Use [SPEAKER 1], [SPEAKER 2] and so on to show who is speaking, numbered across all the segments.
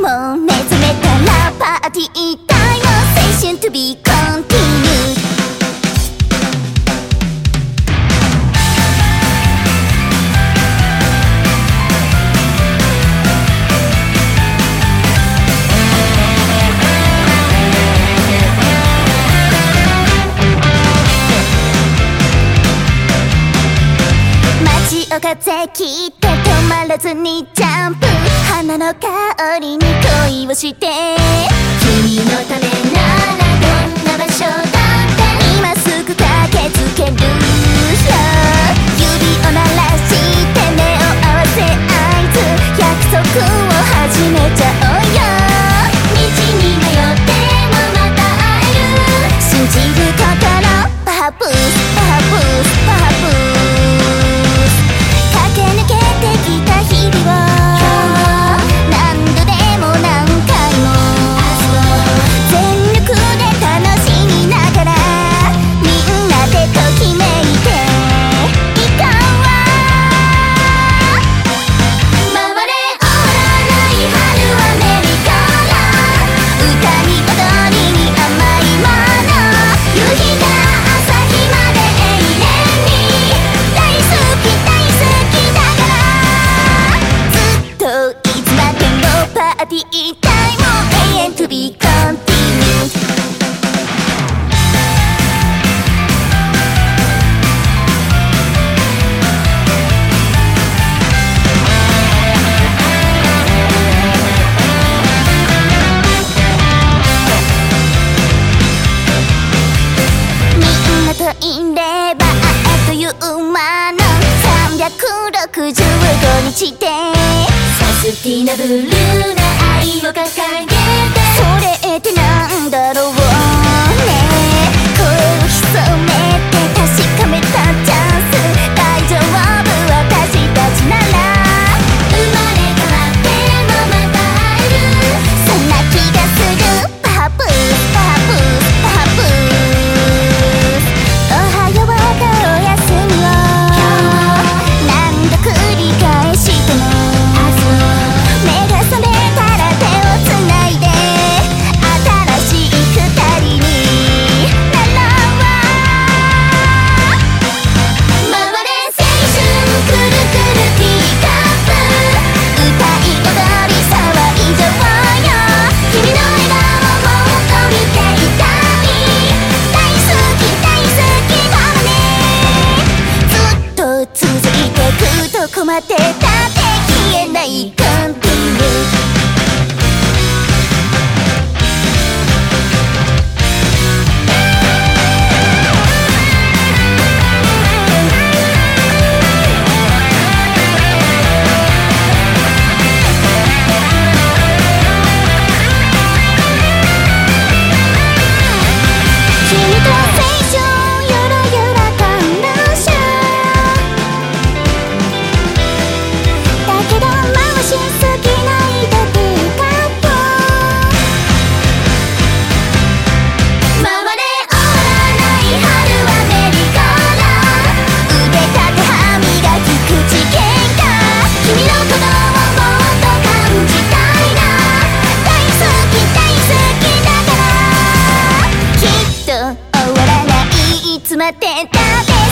[SPEAKER 1] も目覚めたらパーティータイム青春 to be continued 街を風切ってまらずにジャンプ。花の香りに恋をして。君のために。party in time 永遠 to be continued いればあっという間の365日でサスティナブルな愛を掲げてそれってなんだろう果てたって消えない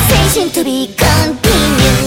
[SPEAKER 1] conversation to be continued